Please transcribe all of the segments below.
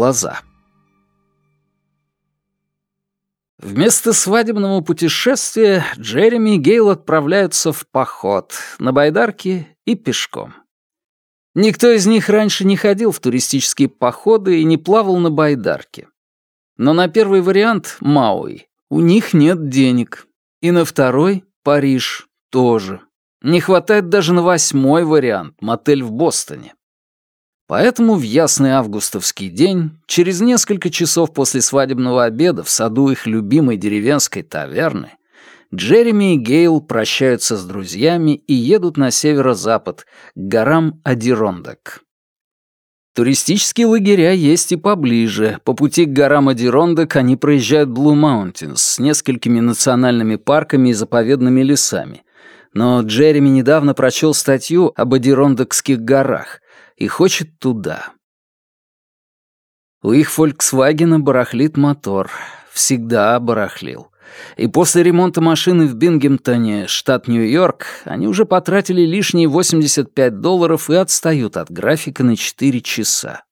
глаза. Вместо свадебного путешествия Джереми и Гейл отправляются в поход на байдарке и пешком. Никто из них раньше не ходил в туристические походы и не плавал на байдарке. Но на первый вариант — Мауи — у них нет денег. И на второй — Париж — тоже. Не хватает даже на восьмой вариант — мотель в Бостоне. Поэтому в ясный августовский день, через несколько часов после свадебного обеда в саду их любимой деревенской таверны, Джереми и Гейл прощаются с друзьями и едут на северо-запад, к горам Адирондак. Туристические лагеря есть и поближе. По пути к горам Адирондак они проезжают Блу Маунтинс с несколькими национальными парками и заповедными лесами. Но Джереми недавно прочел статью об Адирондакских горах, и хочет туда. У их «Фольксвагена» барахлит мотор. Всегда барахлил. И после ремонта машины в Бингемтоне, штат Нью-Йорк, они уже потратили лишние 85 долларов и отстают от графика на 4 часа.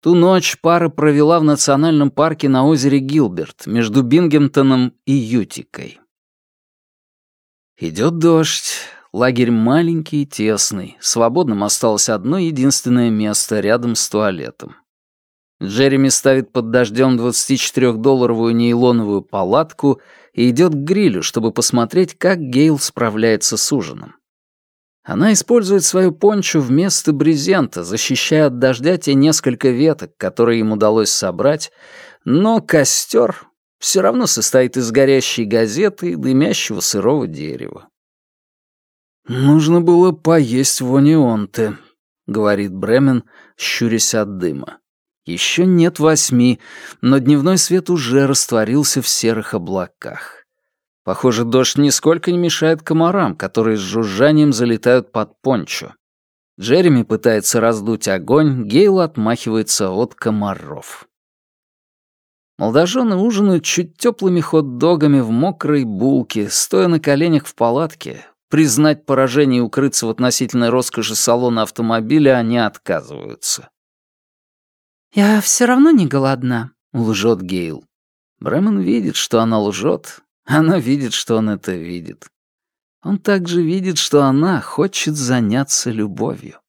Ту ночь пара провела в национальном парке на озере Гилберт между Бингемтоном и Ютикой. Идет дождь, Лагерь маленький и тесный, свободным осталось одно единственное место рядом с туалетом. Джереми ставит под дождем 24-долларовую нейлоновую палатку и идет к грилю, чтобы посмотреть, как Гейл справляется с ужином. Она использует свою пончу вместо брезента, защищая от дождя те несколько веток, которые им удалось собрать, но костер все равно состоит из горящей газеты и дымящего сырого дерева. «Нужно было поесть в Онионте», — говорит Бремен, щурясь от дыма. Еще нет восьми, но дневной свет уже растворился в серых облаках. Похоже, дождь нисколько не мешает комарам, которые с жужжанием залетают под пончо. Джереми пытается раздуть огонь, Гейл отмахивается от комаров. Молодожены ужинают чуть теплыми хот-догами в мокрой булке, стоя на коленях в палатке, Признать поражение и укрыться в относительной роскоши салона автомобиля они отказываются. «Я все равно не голодна», — лжет Гейл. Бремен видит, что она лжет. Она видит, что он это видит. Он также видит, что она хочет заняться любовью.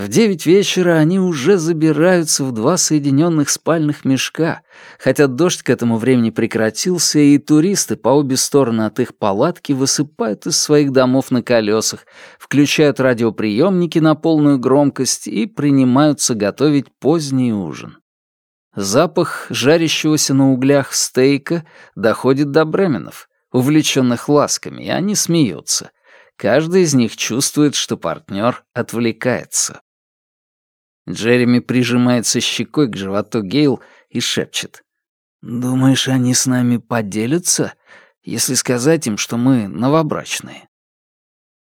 В девять вечера они уже забираются в два соединенных спальных мешка, хотя дождь к этому времени прекратился, и туристы по обе стороны от их палатки высыпают из своих домов на колесах, включают радиоприемники на полную громкость и принимаются готовить поздний ужин. Запах жарящегося на углях стейка доходит до бременов, увлеченных ласками, и они смеются — Каждый из них чувствует, что партнер отвлекается. Джереми прижимается щекой к животу Гейл и шепчет. «Думаешь, они с нами поделятся, если сказать им, что мы новобрачные?»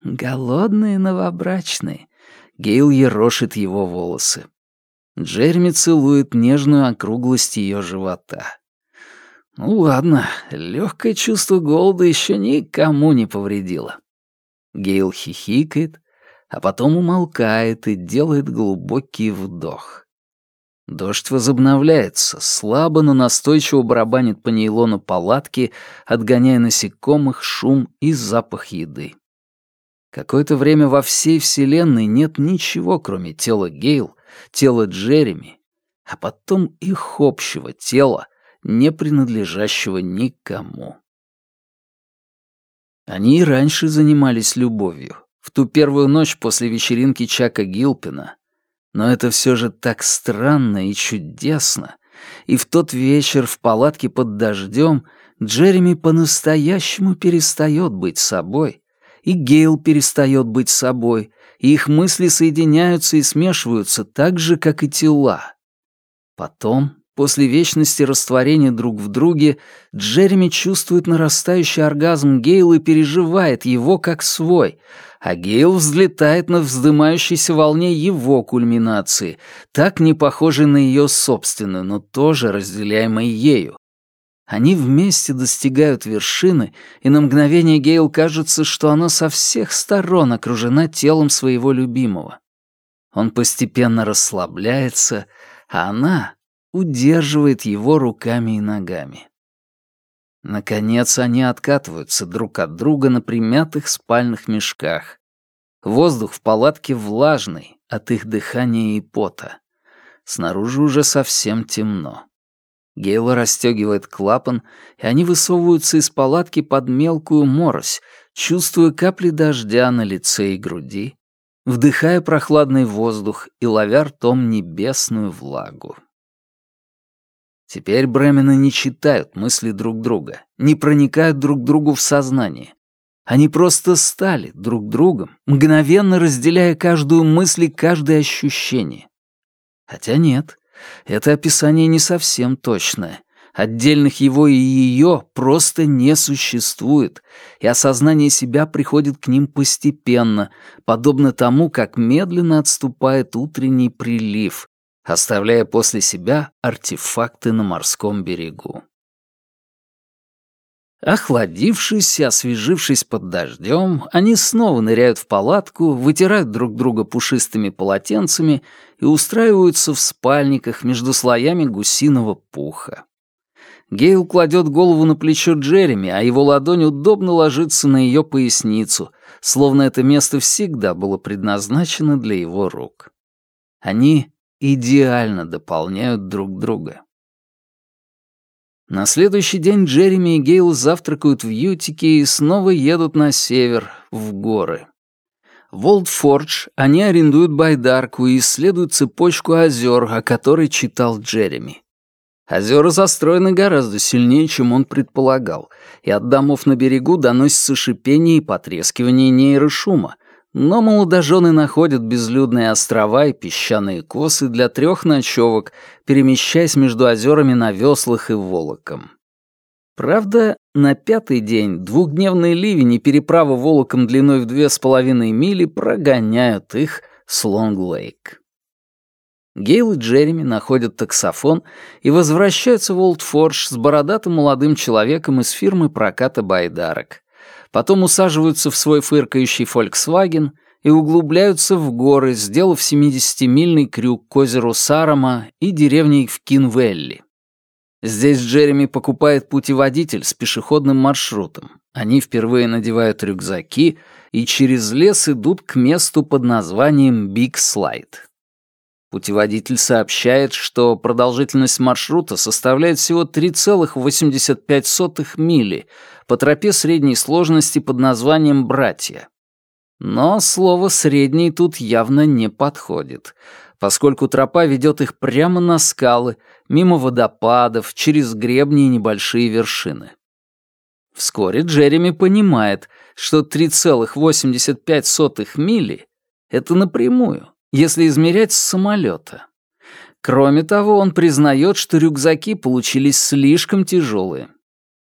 «Голодные новобрачные», — Гейл ерошит его волосы. Джереми целует нежную округлость ее живота. Ну ладно, легкое чувство голода еще никому не повредило. Гейл хихикает, а потом умолкает и делает глубокий вдох. Дождь возобновляется, слабо, но настойчиво барабанит по нейлону палатки, отгоняя насекомых, шум и запах еды. Какое-то время во всей Вселенной нет ничего, кроме тела Гейл, тела Джереми, а потом их общего тела, не принадлежащего никому. Они и раньше занимались любовью, в ту первую ночь после вечеринки Чака Гилпина. Но это все же так странно и чудесно. И в тот вечер в палатке под дождем Джереми по-настоящему перестает быть собой, и Гейл перестает быть собой, и их мысли соединяются и смешиваются так же, как и тела. Потом После вечности растворения друг в друге Джереми чувствует нарастающий оргазм Гейла и переживает его как свой, а Гейл взлетает на вздымающейся волне его кульминации, так не похожей на ее собственную, но тоже разделяемой ею. Они вместе достигают вершины, и на мгновение Гейл кажется, что она со всех сторон окружена телом своего любимого. Он постепенно расслабляется, а она удерживает его руками и ногами. Наконец они откатываются друг от друга на примятых спальных мешках. Воздух в палатке влажный от их дыхания и пота. Снаружи уже совсем темно. Гейла расстегивает клапан, и они высовываются из палатки под мелкую морось, чувствуя капли дождя на лице и груди, вдыхая прохладный воздух и ловя ртом небесную влагу. Теперь Бремены не читают мысли друг друга, не проникают друг другу в сознание. Они просто стали друг другом, мгновенно разделяя каждую мысль и каждое ощущение. Хотя нет, это описание не совсем точное. Отдельных его и ее просто не существует, и осознание себя приходит к ним постепенно, подобно тому, как медленно отступает утренний прилив, оставляя после себя артефакты на морском берегу. Охладившись и освежившись под дождем, они снова ныряют в палатку, вытирают друг друга пушистыми полотенцами и устраиваются в спальниках между слоями гусиного пуха. Гейл кладет голову на плечо Джереми, а его ладонь удобно ложится на ее поясницу, словно это место всегда было предназначено для его рук. Они идеально дополняют друг друга. На следующий день Джереми и Гейл завтракают в Ютике и снова едут на север, в горы. В Олдфордж они арендуют байдарку и исследуют цепочку озер, о которой читал Джереми. Озера застроены гораздо сильнее, чем он предполагал, и от домов на берегу доносится шипение и потрескивание нейрошума, но молодожены находят безлюдные острова и песчаные косы для трех ночевок, перемещаясь между озерами на веслах и волоком. Правда, на пятый день двухдневный ливень и переправа волоком длиной в две с половиной мили прогоняют их с Лонг-Лейк. Гейл и Джереми находят таксофон и возвращаются в Олдфордж с бородатым молодым человеком из фирмы проката байдарок потом усаживаются в свой фыркающий Volkswagen и углубляются в горы, сделав 70-мильный крюк к озеру Саранак и деревне в Кин-Вэлли. Здесь Джереми покупает путеводитель с пешеходным маршрутом. Они впервые надевают рюкзаки и через лес идут к месту под названием Биг Слайд. Путеводитель сообщает, что продолжительность маршрута составляет всего 3,85 мили по тропе средней сложности под названием «Братья». Но слово «средний» тут явно не подходит, поскольку тропа ведет их прямо на скалы, мимо водопадов, через гребни и небольшие вершины. Вскоре Джереми понимает, что 3,85 мили — это напрямую, если измерять с самолета. Кроме того, он признает, что рюкзаки получились слишком тяжелые.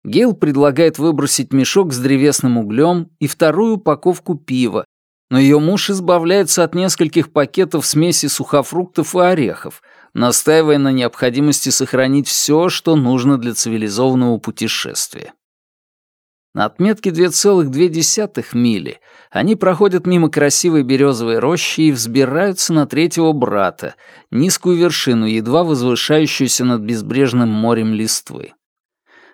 Гейл предлагает выбросить мешок с древесным углем и вторую упаковку пива, но ее муж избавляется от нескольких пакетов смеси сухофруктов и орехов, настаивая на необходимости сохранить все, что нужно для цивилизованного путешествия. На отметке 2,2 мили они проходят мимо красивой березовой рощи и взбираются на третьего брата, низкую вершину, едва возвышающуюся над безбрежным морем листвы.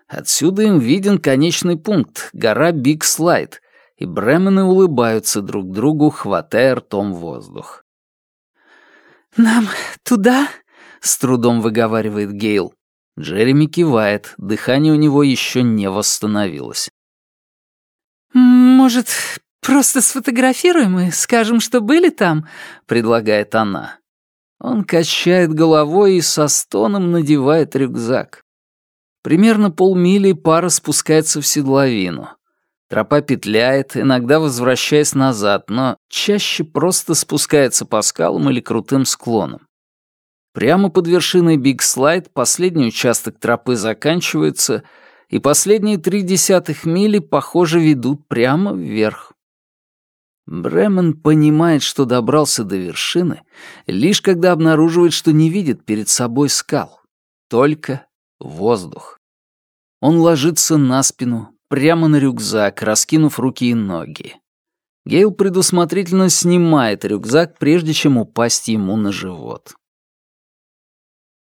Отсюда им виден конечный пункт — гора Биг Слайд, и Бремены улыбаются друг другу, хватая ртом воздух. «Нам туда?» — с трудом выговаривает Гейл. Джереми кивает, дыхание у него еще не восстановилось. «Может, просто сфотографируем и скажем, что были там?» — предлагает она. Он качает головой и со стоном надевает рюкзак. Примерно полмили пара спускается в седловину. Тропа петляет, иногда возвращаясь назад, но чаще просто спускается по скалам или крутым склонам. Прямо под вершиной Биг Слайд последний участок тропы заканчивается — и последние три десятых мили, похоже, ведут прямо вверх. Бремен понимает, что добрался до вершины, лишь когда обнаруживает, что не видит перед собой скал, только воздух. Он ложится на спину, прямо на рюкзак, раскинув руки и ноги. Гейл предусмотрительно снимает рюкзак, прежде чем упасть ему на живот.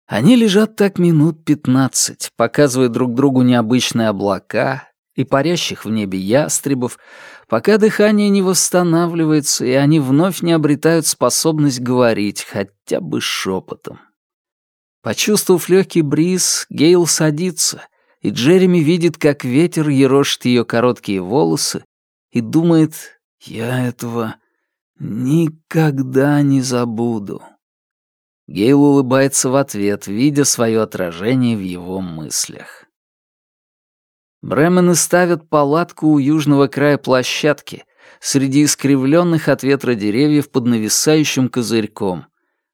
Они лежат так минут пятнадцать, показывая друг другу необычные облака и парящих в небе ястребов, пока дыхание не восстанавливается, и они вновь не обретают способность говорить хотя бы шепотом. Почувствовав легкий бриз, Гейл садится, и Джереми видит, как ветер ерошит ее короткие волосы, и думает, «Я этого никогда не забуду». Гейл улыбается в ответ, видя свое отражение в его мыслях. Бремены ставят палатку у южного края площадки, среди искривленных от ветра деревьев под нависающим козырьком,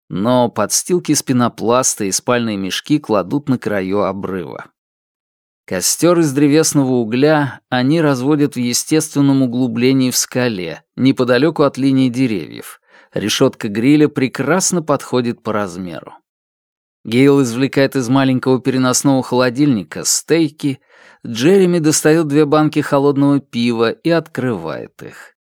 но подстилки из пенопласта и спальные мешки кладут на краю обрыва. Костер из древесного угля они разводят в естественном углублении в скале, неподалеку от линии деревьев, Решетка гриля прекрасно подходит по размеру. Гейл извлекает из маленького переносного холодильника стейки, Джереми достает две банки холодного пива и открывает их.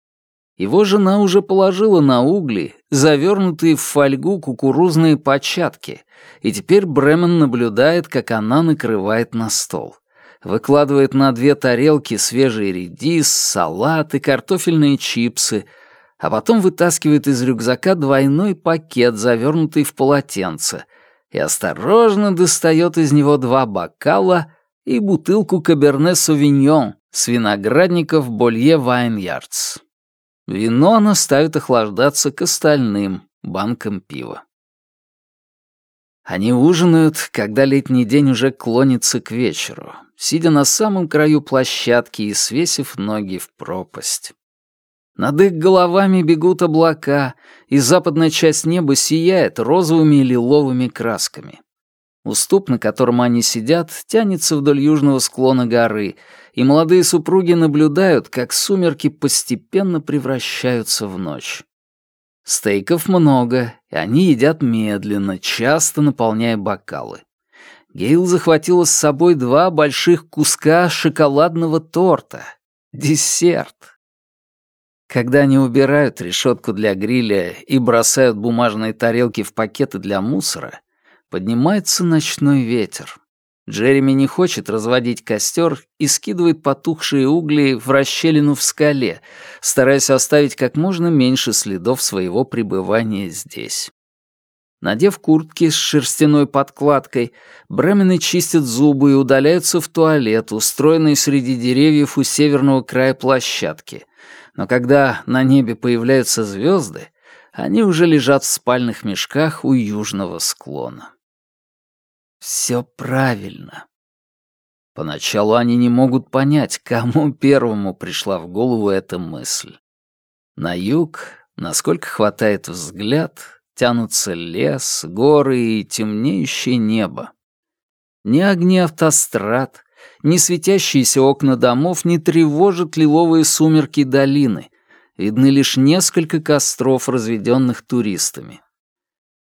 Его жена уже положила на угли, завернутые в фольгу кукурузные початки, и теперь Бремен наблюдает, как она накрывает на стол. Выкладывает на две тарелки свежий редис, салат и картофельные чипсы — а потом вытаскивает из рюкзака двойной пакет, завернутый в полотенце, и осторожно достает из него два бокала и бутылку Каберне Сувиньон с виноградников Болье Вайнярдс. Вино она ставит охлаждаться к остальным банкам пива. Они ужинают, когда летний день уже клонится к вечеру, сидя на самом краю площадки и свесив ноги в пропасть. Над их головами бегут облака, и западная часть неба сияет розовыми и лиловыми красками. Уступ, на котором они сидят, тянется вдоль южного склона горы, и молодые супруги наблюдают, как сумерки постепенно превращаются в ночь. Стейков много, и они едят медленно, часто наполняя бокалы. Гейл захватила с собой два больших куска шоколадного торта. Десерт. Когда они убирают решетку для гриля и бросают бумажные тарелки в пакеты для мусора, поднимается ночной ветер. Джереми не хочет разводить костер и скидывает потухшие угли в расщелину в скале, стараясь оставить как можно меньше следов своего пребывания здесь. Надев куртки с шерстяной подкладкой, Бремены чистят зубы и удаляются в туалет, устроенный среди деревьев у северного края площадки — но когда на небе появляются звезды, они уже лежат в спальных мешках у южного склона. Все правильно. Поначалу они не могут понять, кому первому пришла в голову эта мысль. На юг, насколько хватает взгляд, тянутся лес, горы и темнеющее небо. Ни огни автострад, ни светящиеся окна домов не тревожат лиловые сумерки долины. Видны лишь несколько костров, разведенных туристами.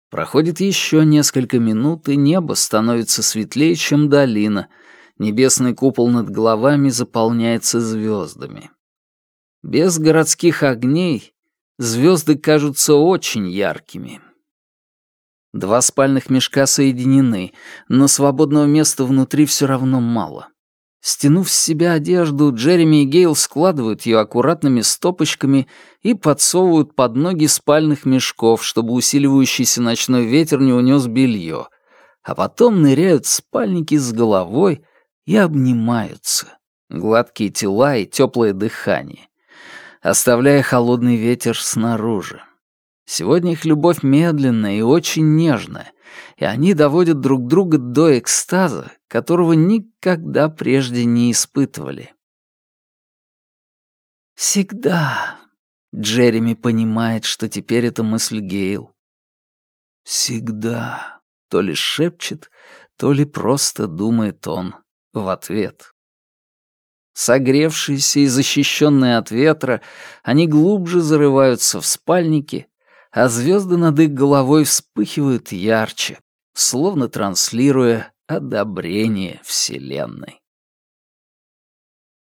Проходит еще несколько минут, и небо становится светлее, чем долина. Небесный купол над головами заполняется звездами. Без городских огней звезды кажутся очень яркими. Два спальных мешка соединены, но свободного места внутри все равно мало. Стянув с себя одежду, Джереми и Гейл складывают ее аккуратными стопочками и подсовывают под ноги спальных мешков, чтобы усиливающийся ночной ветер не унес белье, а потом ныряют спальники с головой и обнимаются. Гладкие тела и теплое дыхание, оставляя холодный ветер снаружи. Сегодня их любовь медленная и очень нежная, и они доводят друг друга до экстаза, которого никогда прежде не испытывали. «Всегда», — Джереми понимает, что теперь это мысль Гейл. «Всегда», — то ли шепчет, то ли просто думает он в ответ. Согревшиеся и защищенные от ветра, они глубже зарываются в спальники, а звезды над их головой вспыхивают ярче, словно транслируя одобрение Вселенной.